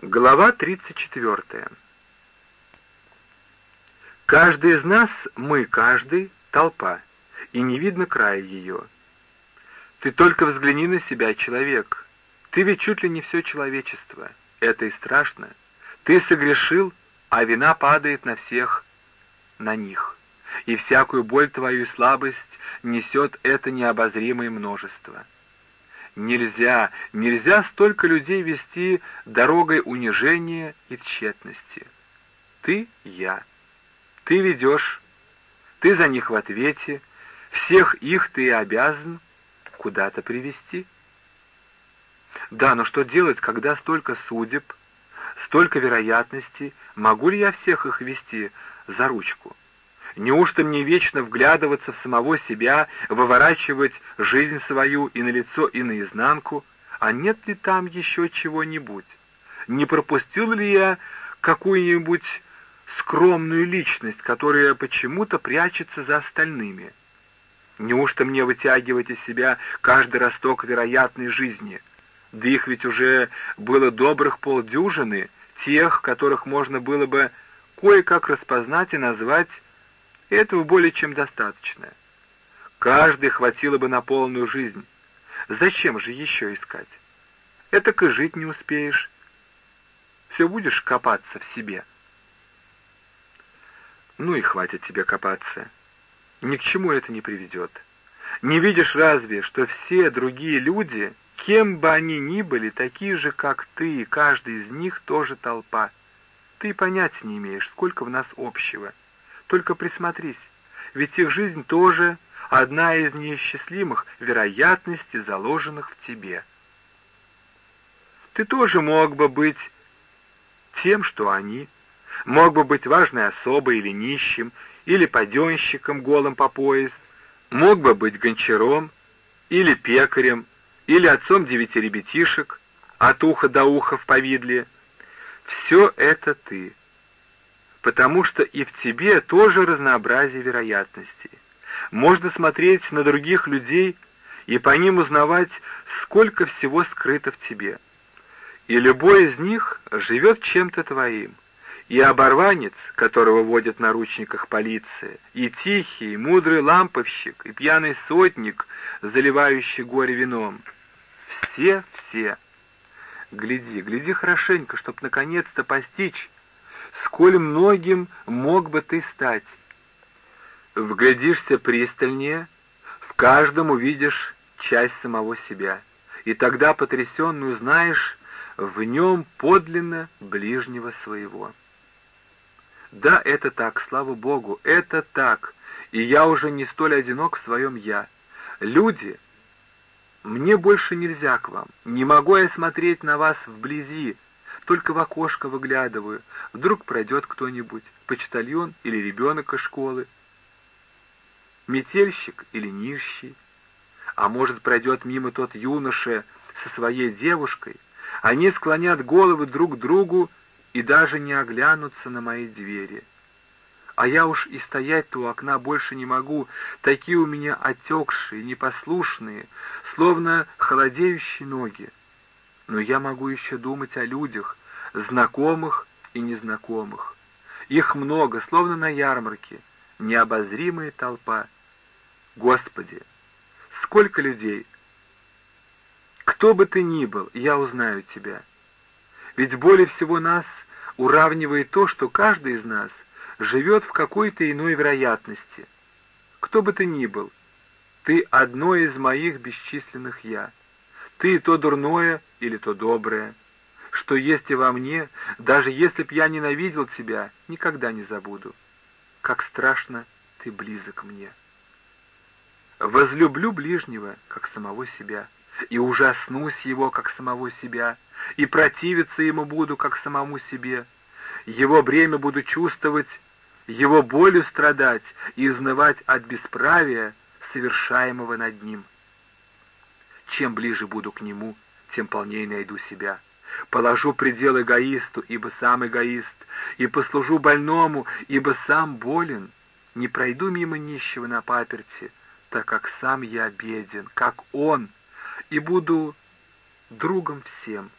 Глава 34. Каждый из нас, мы каждый, толпа, и не видно края ее. Ты только взгляни на себя, человек. Ты ведь чуть ли не все человечество. Это и страшно. Ты согрешил, а вина падает на всех, на них. И всякую боль твою и слабость несет это необозримое множество. Нельзя, нельзя столько людей вести дорогой унижения и тщетности. Ты — я. Ты ведешь, ты за них в ответе, всех их ты обязан куда-то привести. Да, но что делать, когда столько судеб, столько вероятностей, могу ли я всех их вести за ручку? Неужто мне вечно вглядываться в самого себя, выворачивать жизнь свою и на лицо, и наизнанку? А нет ли там еще чего-нибудь? Не пропустил ли я какую-нибудь скромную личность, которая почему-то прячется за остальными? Неужто мне вытягивать из себя каждый росток вероятной жизни? Да их ведь уже было добрых полдюжины, тех, которых можно было бы кое-как распознать и назвать этого более чем достаточно. Каждый хватило бы на полную жизнь. Зачем же еще искать? Это и жить не успеешь. Все будешь копаться в себе. Ну и хватит тебе копаться. Ни к чему это не приведет. Не видишь разве, что все другие люди, кем бы они ни были, такие же, как ты, и каждый из них тоже толпа. Ты понятия не имеешь, сколько в нас общего — только присмотрись, ведь их жизнь тоже одна из неисчислимых вероятностей, заложенных в тебе. Ты тоже мог бы быть тем, что они, мог бы быть важной особой или нищим, или паденщиком голым по пояс, мог бы быть гончаром, или пекарем, или отцом девяти ребятишек, от уха до уха в повидле. Все это ты потому что и в тебе тоже разнообразие вероятностей. Можно смотреть на других людей и по ним узнавать, сколько всего скрыто в тебе. И любой из них живет чем-то твоим. И оборванец, которого водят на ручниках полиция, и тихий, и мудрый ламповщик, и пьяный сотник, заливающий горе вином. Все-все. Гляди, гляди хорошенько, чтоб наконец-то постичь, сколь многим мог бы ты стать. Вглядишься пристальнее, в каждом увидишь часть самого себя, и тогда потрясенный узнаешь в нем подлинно ближнего своего. Да, это так, слава Богу, это так, и я уже не столь одинок в своем «я». Люди, мне больше нельзя к вам, не могу я смотреть на вас вблизи, только в окошко выглядываю. Вдруг пройдет кто-нибудь, почтальон или ребенок из школы, метельщик или нищий. А может, пройдет мимо тот юноша со своей девушкой. Они склонят головы друг к другу и даже не оглянутся на мои двери. А я уж и стоять-то у окна больше не могу, такие у меня отекшие, непослушные, словно холодеющие ноги. Но я могу еще думать о людях, знакомых и незнакомых. Их много, словно на ярмарке, необозримая толпа. Господи, сколько людей! Кто бы ты ни был, я узнаю тебя. Ведь более всего нас уравнивает то, что каждый из нас живет в какой-то иной вероятности. Кто бы ты ни был, ты одно из моих бесчисленных «я». Ты то дурное или то доброе, что есть и во мне, даже если б я ненавидел тебя, никогда не забуду. Как страшно ты близок мне. Возлюблю ближнего, как самого себя, и ужаснусь его, как самого себя, и противиться ему буду, как самому себе. Его бремя буду чувствовать, его болью страдать и изнывать от бесправия, совершаемого над ним. Чем ближе буду к нему, тем полнее найду себя. Положу предел эгоисту, ибо сам эгоист, и послужу больному, ибо сам болен. Не пройду мимо нищего на паперти, так как сам я беден, как он, и буду другом всем,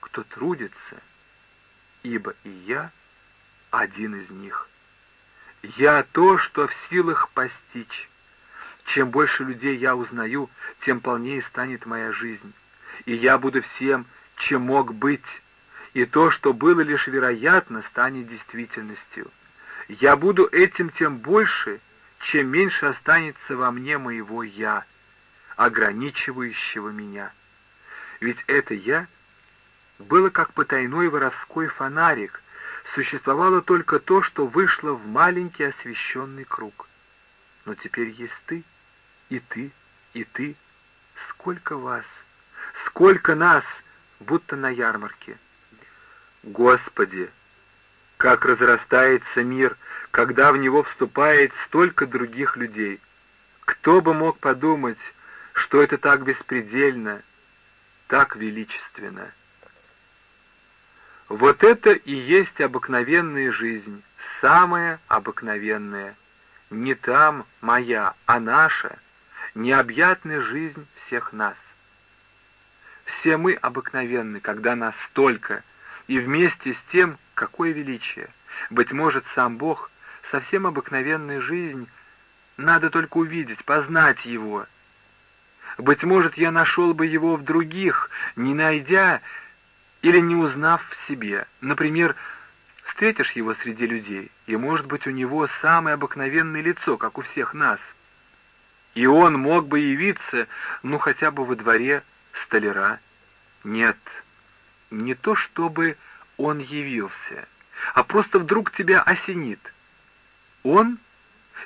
кто трудится ибо и я один из них. Я то, что в силах постичь. Чем больше людей я узнаю, тем полнее станет моя жизнь. И я буду всем, чем мог быть, и то, что было лишь вероятно, станет действительностью. Я буду этим тем больше, чем меньше останется во мне моего «я», ограничивающего меня. Ведь это «я» было как потайной воровской фонарик, существовало только то, что вышло в маленький освещенный круг. Но теперь есть ты, и ты, и ты. Сколько вас, сколько нас, будто на ярмарке. Господи, как разрастается мир, когда в него вступает столько других людей. Кто бы мог подумать, что это так беспредельно, так величественно. Вот это и есть обыкновенная жизнь, самая обыкновенная. Не там моя, а наша, необъятная жизнь всех нас. Все мы обыкновенны, когда нас столько, и вместе с тем, какое величие. Быть может, сам Бог, совсем обыкновенная жизнь, надо только увидеть, познать Его. Быть может, я нашел бы Его в других, не найдя или не узнав в себе. Например, встретишь его среди людей, и, может быть, у него самое обыкновенное лицо, как у всех нас. И он мог бы явиться, ну, хотя бы во дворе столяра. Нет, не то чтобы он явился, а просто вдруг тебя осенит. Он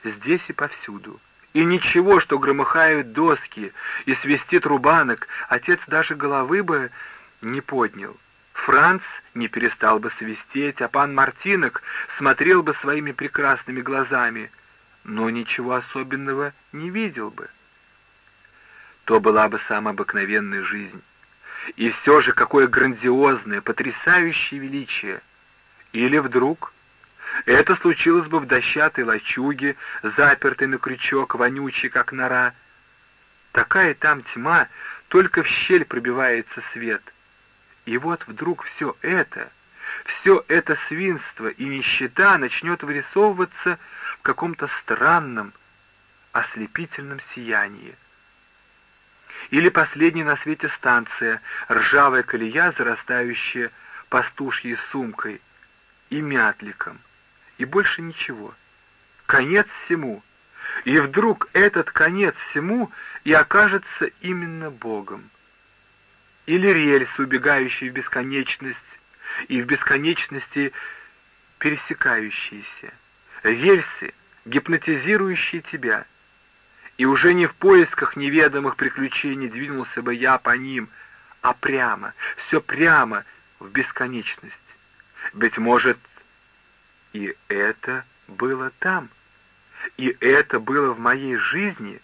здесь и повсюду. И ничего, что громыхают доски и свистит рубанок, отец даже головы бы не поднял. Франц не перестал бы свистеть, а пан Мартинок смотрел бы своими прекрасными глазами, но ничего особенного не видел бы. То была бы самая обыкновенная жизнь. И все же какое грандиозное, потрясающее величие! Или вдруг... Это случилось бы в дощатой лачуге, запертой на крючок, вонючей, как нора. Такая там тьма, только в щель пробивается свет — и вот вдруг все это, все это свинство и нищета начнет вырисовываться в каком-то странном, ослепительном сиянии. Или последняя на свете станция, ржавая колея, зарастающая пастушьей сумкой и мятликом, и больше ничего. Конец всему. И вдруг этот конец всему и окажется именно Богом или рельсы, убегающие в бесконечность и в бесконечности пересекающиеся, рельсы, гипнотизирующие тебя. И уже не в поисках неведомых приключений двинулся бы я по ним, а прямо, все прямо в бесконечность. Быть может, и это было там, и это было в моей жизни,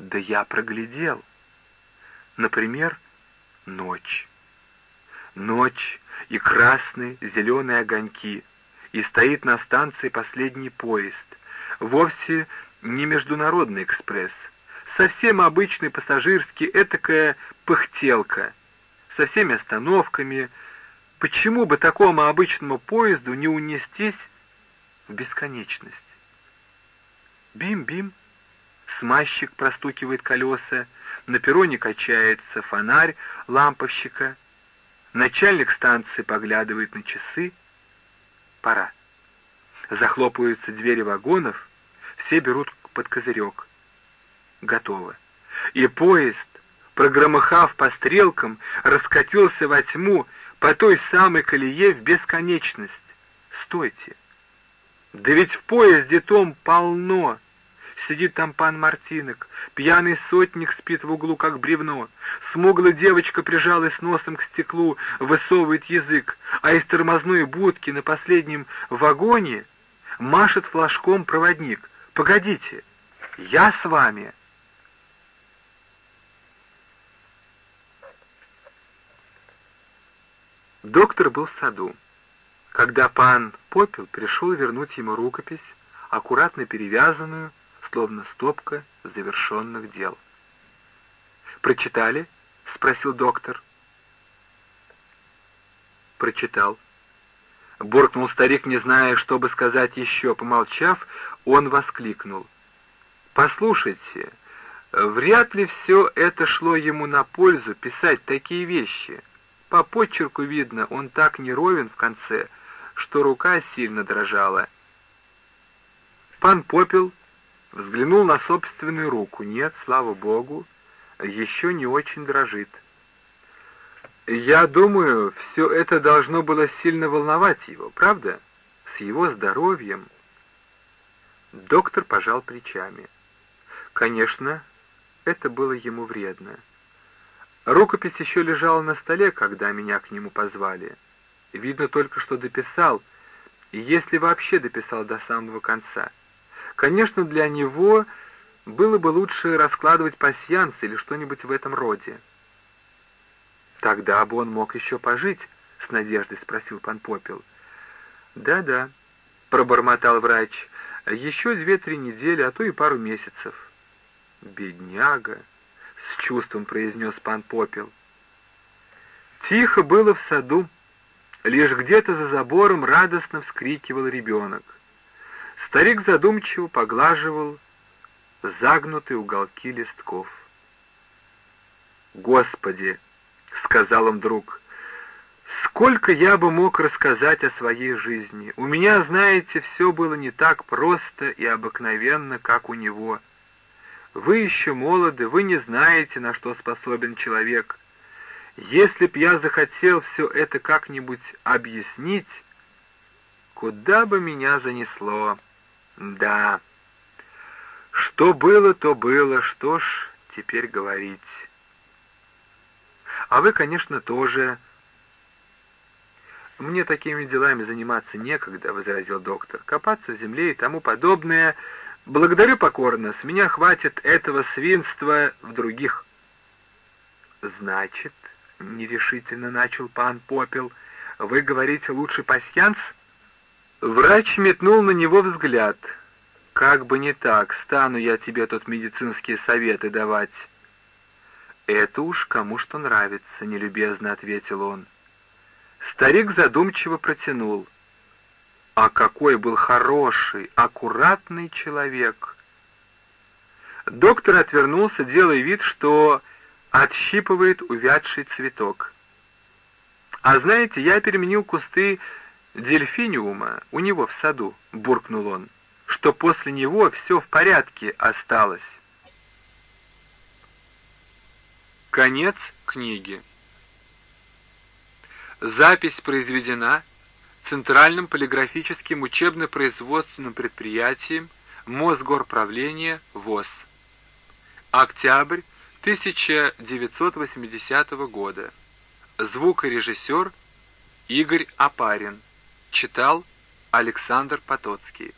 да я проглядел. Например, ночь. Ночь и красные, зеленые огоньки, и стоит на станции последний поезд. Вовсе не международный экспресс, совсем обычный пассажирский, этакая пыхтелка, со всеми остановками. Почему бы такому обычному поезду не унестись в бесконечность? Бим-бим, смазчик простукивает колеса, на перроне качается фонарь ламповщика. Начальник станции поглядывает на часы. Пора. Захлопываются двери вагонов, все берут под козырек. Готово. И поезд, прогромыхав по стрелкам, раскатился во тьму по той самой колее в бесконечность. Стойте! Да ведь в поезде том полно! Сидит там пан Мартинок, пьяный сотник спит в углу, как бревно. Смуглая девочка прижалась носом к стеклу, высовывает язык, а из тормозной будки на последнем вагоне машет флажком проводник. «Погодите, я с вами!» Доктор был в саду. Когда пан Попел пришел вернуть ему рукопись, аккуратно перевязанную, словно стопка завершенных дел. «Прочитали?» — спросил доктор. «Прочитал. — буркнул старик, не зная, что бы сказать еще. Помолчав, он воскликнул. «Послушайте, вряд ли все это шло ему на пользу писать такие вещи. По почерку видно, он так неровен в конце, что рука сильно дрожала». Пан Попел взглянул на собственную руку. Нет, слава богу, еще не очень дрожит. Я думаю, все это должно было сильно волновать его, правда? С его здоровьем. Доктор пожал плечами. Конечно, это было ему вредно. Рукопись еще лежала на столе, когда меня к нему позвали. Видно только, что дописал, и если вообще дописал до самого конца. Конечно, для него было бы лучше раскладывать пасьянс или что-нибудь в этом роде. «Тогда бы он мог еще пожить?» — с надеждой спросил пан Попел. «Да-да», — пробормотал врач, — «еще две-три недели, а то и пару месяцев». «Бедняга!» — с чувством произнес пан Попел. Тихо было в саду. Лишь где-то за забором радостно вскрикивал ребенок. Старик задумчиво поглаживал загнутые уголки листков. «Господи!» — сказал он вдруг. «Сколько я бы мог рассказать о своей жизни! У меня, знаете, все было не так просто и обыкновенно, как у него. Вы еще молоды, вы не знаете, на что способен человек. Если б я захотел все это как-нибудь объяснить, куда бы меня занесло?» Да. Что было, то было, что ж теперь говорить. А вы, конечно, тоже... «Мне такими делами заниматься некогда», — возразил доктор. «Копаться в земле и тому подобное. Благодарю покорно, с меня хватит этого свинства в других». «Значит», — нерешительно начал пан Попел, — «вы говорите лучше пасьянс?» Врач метнул на него взгляд. «Как бы не так, стану я тебе тут медицинские советы давать». «Это уж кому что нравится», — нелюбезно ответил он. Старик задумчиво протянул. «А какой был хороший, аккуратный человек!» Доктор отвернулся, делая вид, что отщипывает увядший цветок. «А знаете, я переменил кусты дельфиниума у него в саду», — буркнул он, — «что после него все в порядке осталось». Конец книги. Запись произведена Центральным полиграфическим учебно-производственным предприятием Мосгорправления ВОЗ. Октябрь 1980 года. Звукорежиссер Игорь Апарин. Читал Александр Потоцкий.